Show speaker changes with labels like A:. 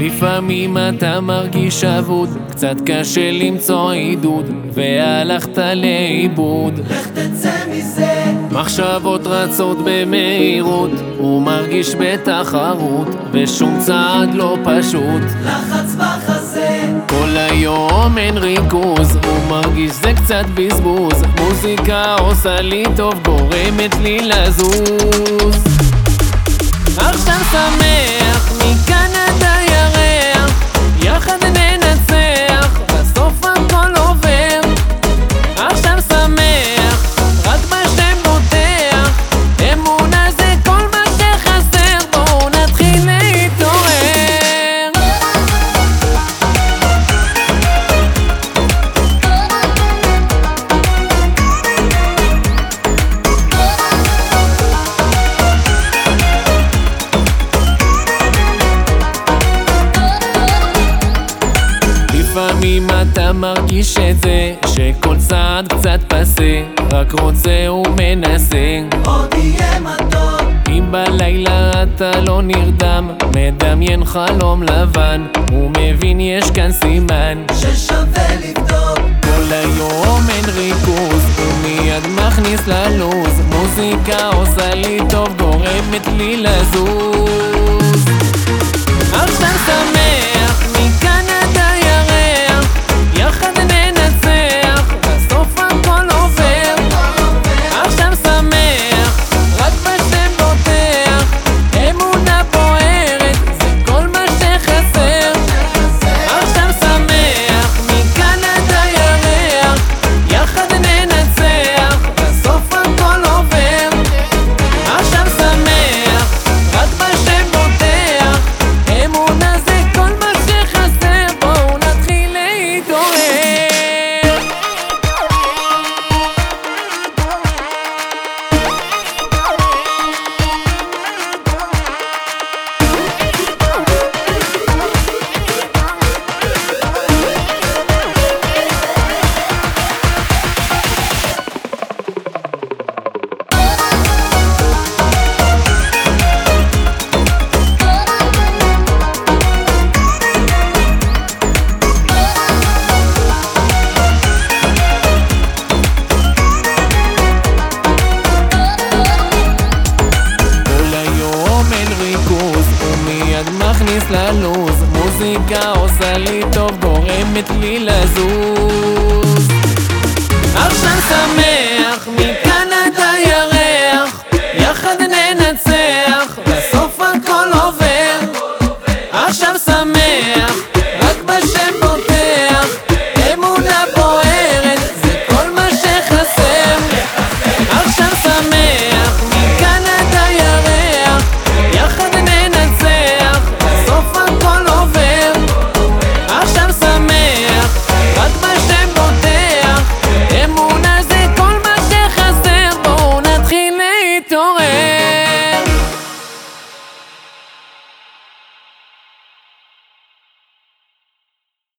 A: לפעמים אתה מרגיש אבוד, קצת קשה למצוא עידוד, והלכת לאיבוד.
B: לך תצא מזה.
A: מחשבות רצות במהירות, הוא מרגיש בתחרות, ושום צעד לא פשוט.
B: לחץ בחזה.
A: כל היום אין ריכוז, הוא מרגיש זה קצת בזבוז, מוזיקה עושה לי טוב, גורמת לי לזוז. לפעמים אתה מרגיש את זה, שכל צעד קצת פסה, רק רוצה ומנסה.
B: עוד יהיה מתוק.
A: אם בלילה אתה לא נרדם, מדמיין חלום לבן, הוא מבין יש כאן סימן.
B: ששווה לבדוק.
A: כל היום אין ריכוז, הוא מיד מכניס ללוז, מוזיקה עושה לי טוב, גורמת לי לזוז. ללוז מוזיקה עושה לי טוב, גורמת לי לזוז. עכשיו שמח מכאן